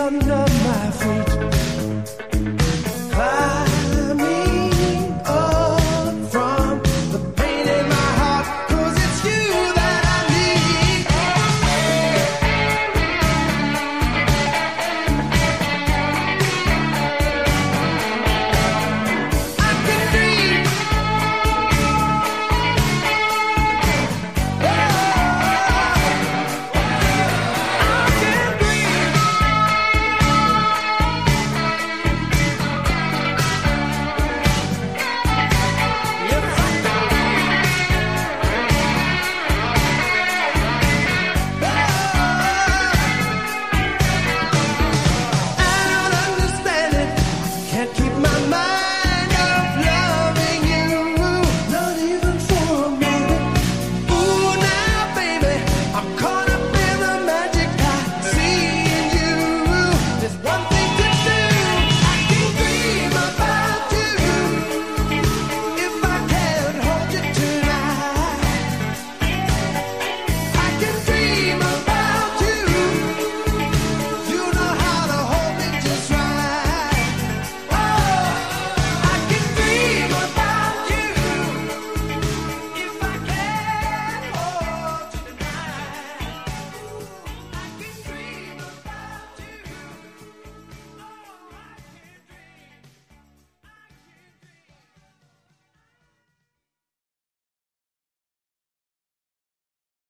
under my feet.